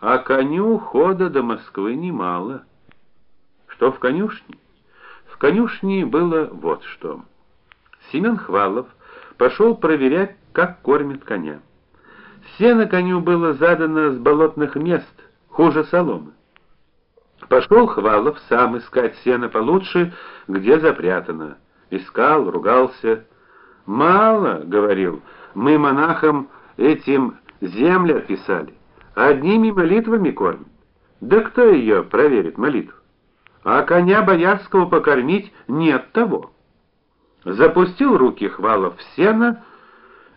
а коню хода до Москвы немало. Что в конюшне? В конюшне было вот что. Семен Хвалов пошел проверять, как кормят коня. Сено коню было задано с болотных мест, хуже соломы. Пошел Хвалов сам искать сено получше, где запрятано. Искал, ругался. Мало, говорил. Мы монахам этим земли отписали, одними молитвами кормят. Да кто ее проверит молитву? А коня боярского покормить нет того. Запустил руки Хвалов в сено,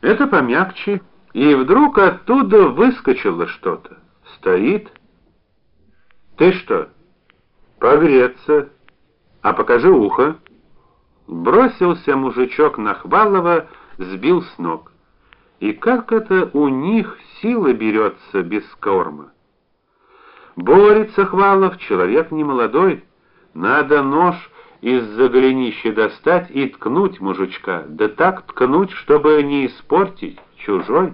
это помягче, и вдруг оттуда выскочило что-то. Стоит. Ты что? Погреться. А покажи ухо. Бросился мужичок на Хвалова, сбил с ног. И как это у них сила берется без корма? Борется Хвалов, человек не молодой, надо нож из-за голенища достать и ткнуть мужичка, да так ткнуть, чтобы не испортить чужой.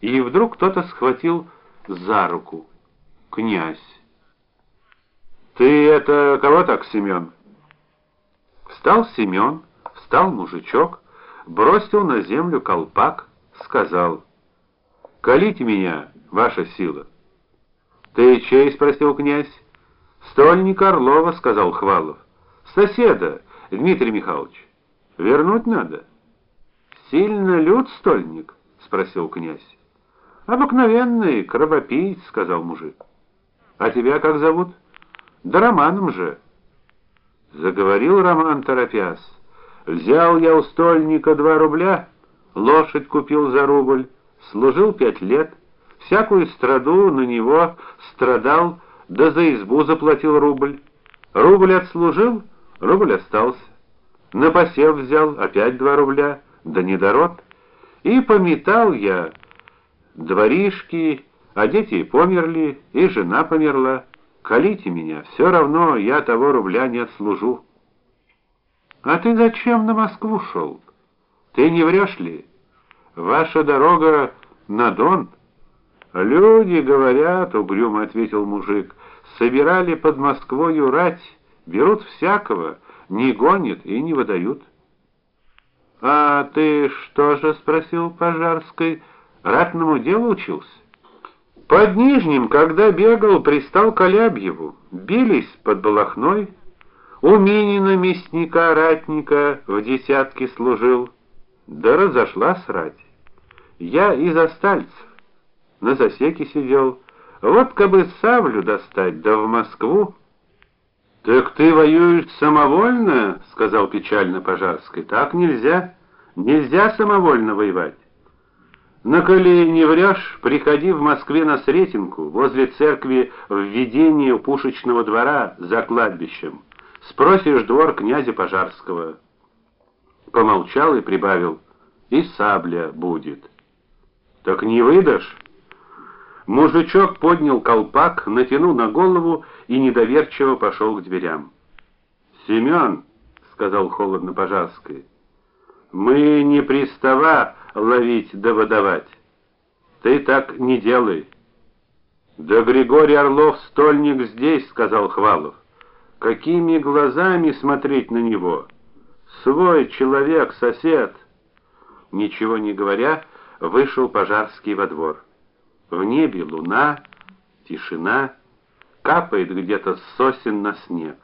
И вдруг кто-то схватил за руку. Князь. Ты это кого так, Семен? Встал Семен, встал мужичок, бросил на землю колпак, сказал: "Колите меня, ваша сила". "Ты чей?" спросил князь. "Стольник Орлова", сказал Хвалов. "Соседа, Дмитрий Михайлович. Вернуть надо". "Сильно люд стольник?" спросил князь. "Обыкновенный кровопиец", сказал мужик. "А тебя как зовут?" "Да Романом же". Заговорил Роман торопясь. Взял я у стольника два рубля, лошадь купил за рубль, служил пять лет, всякую страду на него страдал, да за избу заплатил рубль. Рубль отслужил, рубль остался. На посев взял опять два рубля, да недород. И пометал я дворишки, а дети померли, и жена померла. Колите меня, все равно я того рубля не отслужу. А ты зачем на Москву шел? Ты не врешь ли? Ваша дорога на Дон? Люди говорят, угрюмо ответил мужик. Собирали под Москвой рать, берут всякого, не гонят и не выдают. А ты что же спросил Пожарской? Ратному делу учился? Под Нижним, когда бегал, пристал к Алябьеву. Бились под Балахной. У Минина мясника ратника в десятке служил, да разошлась рать. Я из остальцев на засеке сидел. Вот кабы саблю достать, да в Москву. Так ты воюешь самовольно, сказал печально Пожарский. Так нельзя. Нельзя самовольно воевать. На коли не приходи в Москве на Сретенку, возле церкви введения у пушечного двора за кладбищем. Спросишь двор князя Пожарского. Помолчал и прибавил: и сабля будет. Так не выдашь? Мужичок поднял колпак, натянул на голову и недоверчиво пошел к дверям. Семен, сказал холодно Пожарский. Мы не пристава ловить да выдавать. Ты так не делай. Да Григорий Орлов стольник здесь, сказал Хвалов. Какими глазами смотреть на него? Свой человек, сосед. Ничего не говоря, вышел Пожарский во двор. В небе луна, тишина, капает где-то с сосен на снег.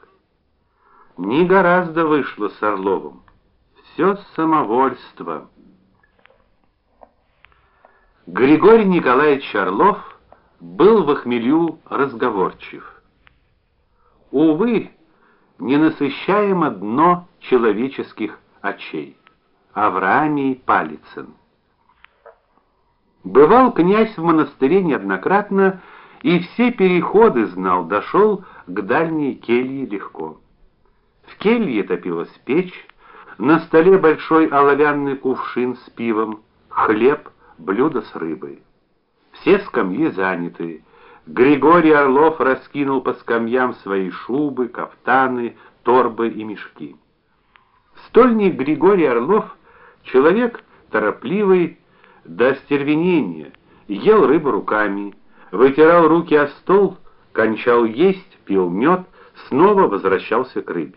Не гораздо вышло с Орловым. Все самовольство. Григорий Николаевич Орлов был в хмелю разговорчив. Увы, не насыщаемо дно человеческих очей. Авраамий Палицын. Бывал князь в монастыре неоднократно и все переходы знал, дошел к дальней келье легко. В келье топилась печь, на столе большой оловянный кувшин с пивом, хлеб, блюдо с рыбой. Все скамьи заняты. Григорий Орлов раскинул по скамьям свои шубы, кафтаны, торбы и мешки. Стольник Григорий Орлов человек торопливый до стервенения, ел рыбу руками, вытирал руки о стол, кончал есть, пил мед, снова возвращался к рыбе.